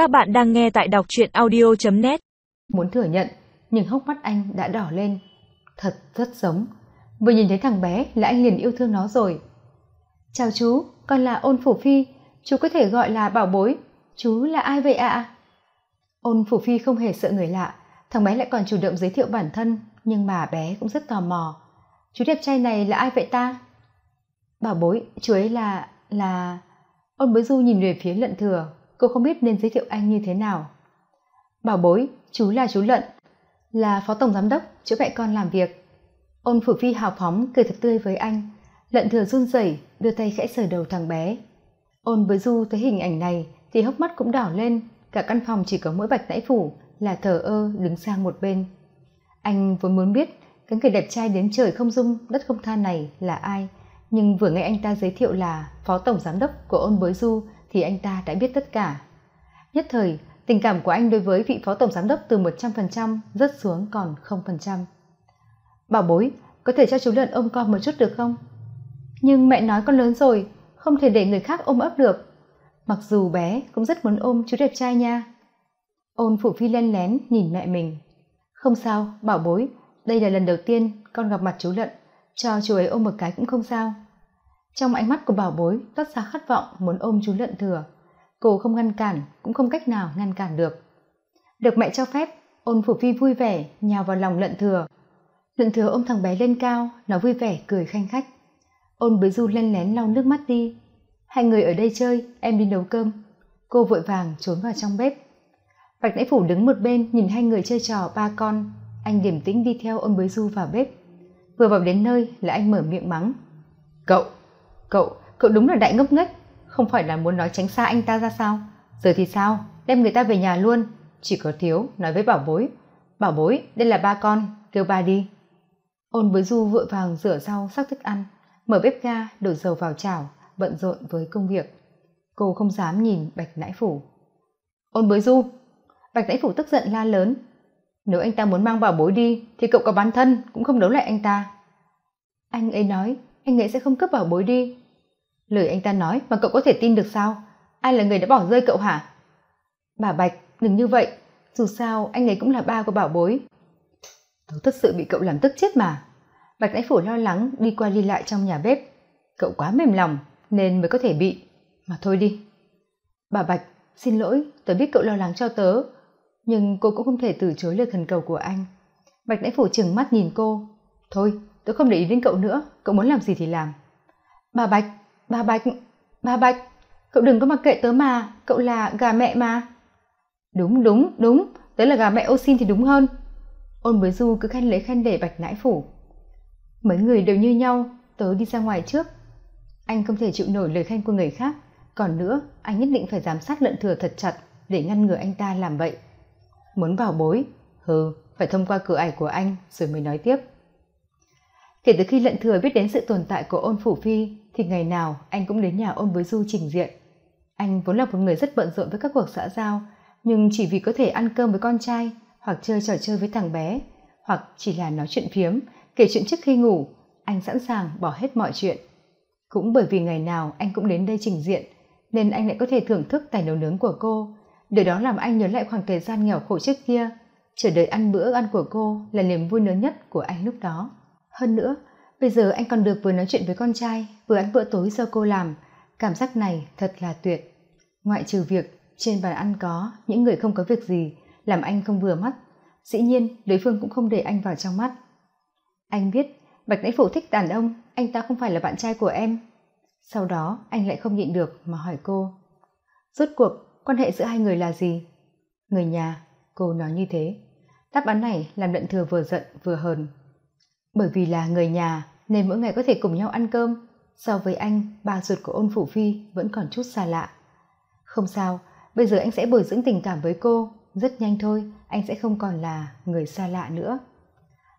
Các bạn đang nghe tại đọc truyện audio.net Muốn thừa nhận, nhưng hốc mắt anh đã đỏ lên. Thật rất giống. Vừa nhìn thấy thằng bé là anh liền yêu thương nó rồi. Chào chú, con là Ôn Phủ Phi. Chú có thể gọi là bảo bối. Chú là ai vậy ạ? Ôn Phủ Phi không hề sợ người lạ. Thằng bé lại còn chủ động giới thiệu bản thân, nhưng mà bé cũng rất tò mò. Chú đẹp trai này là ai vậy ta? Bảo bối, chú ấy là... là... Ôn bối du nhìn về phía lận thừa, cô không biết nên giới thiệu anh như thế nào. Bảo bối, chú là chú lận, là phó tổng giám đốc, chỗ mẹ con làm việc. Ôn phủ phi hào phóng cười thật tươi với anh, lận thừa run rẩy đưa tay khẽ sờ đầu thằng bé. Ôn với du thấy hình ảnh này thì hốc mắt cũng đỏ lên, cả căn phòng chỉ có mỗi bạch nãy phủ là thờ ơ đứng sang một bên. Anh vốn muốn biết cái người đẹp trai đến trời không dung đất không than này là ai, nhưng vừa nghe anh ta giới thiệu là phó tổng giám đốc của ôn bối du thì anh ta đã biết tất cả. Nhất thời, tình cảm của anh đối với vị phó tổng giám đốc từ một trăm phần trăm rớt xuống còn không phần trăm. Bảo bối, có thể cho chú lợn ôm con một chút được không? Nhưng mẹ nói con lớn rồi, không thể để người khác ôm ấp được. Mặc dù bé cũng rất muốn ôm chú đẹp trai nha. Ôn phụ phi len lén nhìn mẹ mình. Không sao, bảo bối, đây là lần đầu tiên con gặp mặt chú lợn cho chú ấy ôm một cái cũng không sao trong ánh mắt của bảo bối, toát ra khát vọng muốn ôm chú lợn thừa. Cô không ngăn cản, cũng không cách nào ngăn cản được. Được mẹ cho phép, ôn phủ phi vui vẻ, nhào vào lòng lợn thừa. Lợn thừa ôm thằng bé lên cao, nó vui vẻ cười khanh khách. Ôn bới du len lén lau nước mắt đi. Hai người ở đây chơi, em đi nấu cơm. Cô vội vàng trốn vào trong bếp. Bạch nãy phủ đứng một bên, nhìn hai người chơi trò ba con. Anh điềm tĩnh đi theo ôn bới du vào bếp. Vừa vào đến nơi là anh mở miệng mắng. Cậu cậu cậu đúng là đại ngốc nghếch. Không phải là muốn nói tránh xa anh ta ra sao? Giờ thì sao? Đem người ta về nhà luôn. Chỉ có thiếu nói với bảo bối. Bảo bối, đây là ba con. Kêu ba đi. Ôn với du vội vàng rửa rau, sắc thức ăn. Mở bếp ga, đổ dầu vào chảo, bận rộn với công việc. Cô không dám nhìn bạch nãi phủ. Ôn với du, bạch nãi phủ tức giận la lớn. Nếu anh ta muốn mang bảo bối đi, thì cậu có bán thân, cũng không đấu lại anh ta. Anh ấy nói anh ấy sẽ không cướp bảo bối đi. Lời anh ta nói mà cậu có thể tin được sao? Ai là người đã bỏ rơi cậu hả? Bà bạch, đừng như vậy. Dù sao, anh ấy cũng là ba của bảo bối. Tớ thật sự bị cậu làm tức chết mà. Bạch nãy phủ lo lắng, đi qua đi lại trong nhà bếp. Cậu quá mềm lòng, nên mới có thể bị. Mà thôi đi. Bà bạch, xin lỗi, tớ biết cậu lo lắng cho tớ, nhưng cô cũng không thể từ chối lời thần cầu của anh. Bạch nãy phủ chừng mắt nhìn cô. Thôi tớ không để ý đến cậu nữa. Cậu muốn làm gì thì làm. Bà bạch bà bạch bà bạch, cậu đừng có mặc kệ tớ mà. Cậu là gà mẹ mà. Đúng đúng đúng. Tớ là gà mẹ ô xin thì đúng hơn. Ôn bối du cứ khen lấy khen để bạch nãi phủ. Mấy người đều như nhau. Tớ đi ra ngoài trước. Anh không thể chịu nổi lời khen của người khác. Còn nữa, anh nhất định phải giám sát lợn thừa thật chặt để ngăn ngừa anh ta làm vậy. Muốn bảo bối? Hừ, phải thông qua cửa ải của anh rồi mới nói tiếp kể từ khi lận thừa biết đến sự tồn tại của ôn phủ phi, thì ngày nào anh cũng đến nhà ôn với du trình diện. Anh vốn là một người rất bận rộn với các cuộc xã giao, nhưng chỉ vì có thể ăn cơm với con trai, hoặc chơi trò chơi với thằng bé, hoặc chỉ là nói chuyện phiếm, kể chuyện trước khi ngủ, anh sẵn sàng bỏ hết mọi chuyện. Cũng bởi vì ngày nào anh cũng đến đây trình diện, nên anh lại có thể thưởng thức tài nấu nướng của cô. Điều đó làm anh nhớ lại khoảng thời gian nghèo khổ trước kia. Chờ đợi ăn bữa ăn của cô là niềm vui lớn nhất của anh lúc đó hơn nữa, bây giờ anh còn được vừa nói chuyện với con trai, vừa ăn bữa tối do cô làm. Cảm giác này thật là tuyệt. Ngoại trừ việc trên bàn ăn có những người không có việc gì, làm anh không vừa mắt, dĩ nhiên đối phương cũng không để anh vào trong mắt. Anh biết bạch nãy phủ thích đàn ông, anh ta không phải là bạn trai của em. Sau đó, anh lại không nhịn được mà hỏi cô, rốt cuộc, quan hệ giữa hai người là gì? Người nhà, cô nói như thế. Đáp án này làm lận thừa vừa giận vừa hờn bởi vì là người nhà nên mỗi ngày có thể cùng nhau ăn cơm. So với anh, bà ruột của ôn phủ phi vẫn còn chút xa lạ. Không sao, bây giờ anh sẽ bồi dưỡng tình cảm với cô. Rất nhanh thôi, anh sẽ không còn là người xa lạ nữa.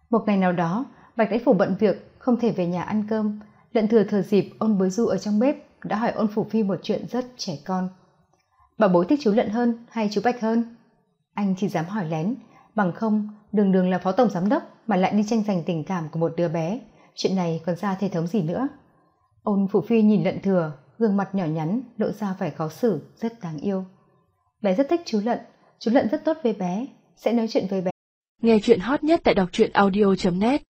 Một ngày nào đó, bạch đáy phủ bận việc, không thể về nhà ăn cơm. Lận thừa thừa dịp, ôn bối du ở trong bếp, đã hỏi ôn phủ phi một chuyện rất trẻ con. Bà bối thích chú lận hơn hay chú bạch hơn? Anh chỉ dám hỏi lén bằng không, đường đường là phó tổng giám đốc mà lại đi tranh giành tình cảm của một đứa bé. Chuyện này còn ra thể thống gì nữa. Ôn phụ phi nhìn lận thừa, gương mặt nhỏ nhắn, lộ ra vẻ khó xử, rất đáng yêu. Bé rất thích chú lận chú lận rất tốt với bé, sẽ nói chuyện với bé. Nghe chuyện hot nhất tại đọc truyện audio net.